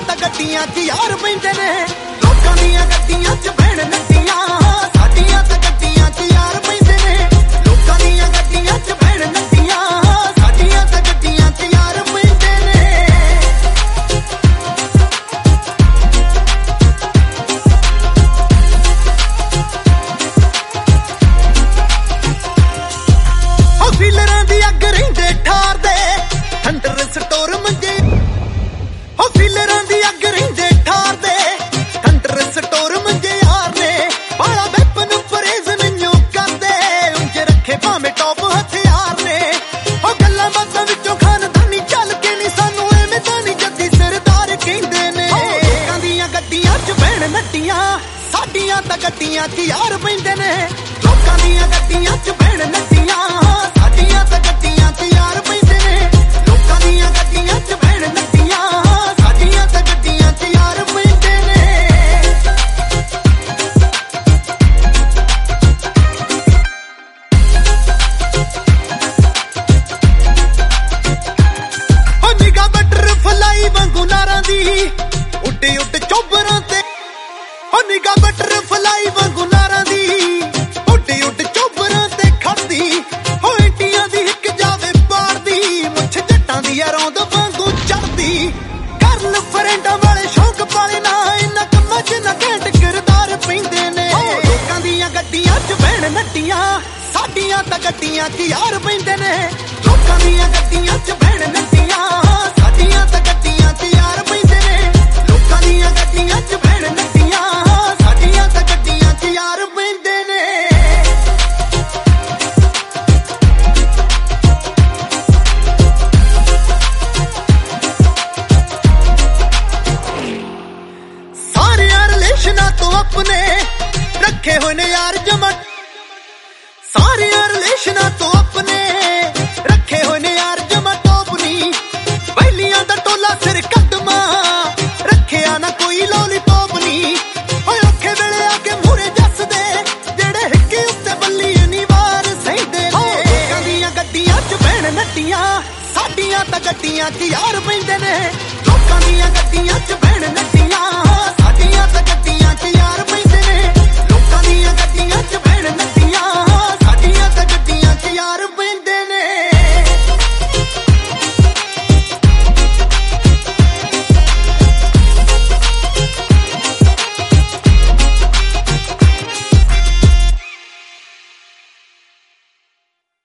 ਤਾਂ ਗੱਡੀਆਂ 'ਚ ਯਾਰ ਪੈਂਦੇ ਨੇ। ਲੋਕਾਂ ਦੀਆਂ ਸਾਡੀਆਂ ਤਾਂ ਗੱਡੀਆਂ ਯਾਰ ਪੈਂਦੇ ਨੇ। ਲੋਕਾਂ ਦੀਆਂ ਗੱਤੀਆਂ 'ਚ ਭੈਣ ਨੱਟੀਆਂ ਸਾਡੀਆਂ ਤਾਂ ਗੱਡੀਆਂ 'ਚ ਯਾਰ ਕਰਨ ਫਰੈਂਡਾਂ ਵਾਲੇ ਸ਼ੌਕ ਪਾਲੇ ਨਾ ਇਹਨਾਂ ਕੰਮਾਂ 'ਚ ਨਾ ਘੈਂਟ ਕਿਰਦਾਰ ਪੈਂਦੇ ਨੇ। ਲੋਕਾਂ ਦੀਆਂ ਗੱਡੀਆਂ 'ਚ ਬਹਿਣ ਨੱਟੀਆਂ ਸਾਡੀਆਂ ਤਾਂ ਗੱਡੀਆਂ 'ਚ ਯਾਰ ਪੈਂਦੇ ਨੇ। ਲੋਕਾਂ ਦੀਆਂ ਗੱਡੀਆਂ 'ਚ ਬਹਿਣ ਨੱਟੀਆਂ। ਤੋਂ ਆਪਣੇ ਰੱਖੇ ਹੋਏ ਨੇ ਯਾਰ ਜਮਾ। ਸਾਰਿਆਂ ਰਿਲੇਸ਼ਨਾਂ ਤੋਂ ਆਪਣੇ ਰੱਖੇ ਹੋਏ ਨੇ ਯਾਰ ਜਮਾ। ਟੋਪਨੀ ਵੈਲੀਆਂ ਦਾ ਟੋਲਾ ਸਿਰ ਕਦਮਾ ਰੱਖਿਆ ਨਾ ਕੋਈ ਲੋਲੀਪੌਪ ਨਹੀਂ ਓਏ ਔਖੇ ਵੇਲੇ ਆ ਕੇ ਮੂਰੇ ਜੱਸਦੇ ਜਿਹੜੇ ਹਿੱਕੇ ਉੱਤੇ ਬੱਲੀ ਨਹੀਂ ਵਾਰ ਸਹਿੰਦੇ ਨੇ। ਲੋਕਾਂ ਦੀਆਂ ਗੱਡੀਆਂ 'ਚ ਬਹਿਣ ਨੱਟੀਆਂ ਸਾਡੀਆਂ ਤਾਂ ਗੱਡੀਆਂ 'ਚ ਯਾਰ ਪੈਂਦੇ ਨੇ। ਲੋਕਾਂ ਦੀਆਂ ਗੱਡੀਆਂ 'ਚ ਬਹਿਣ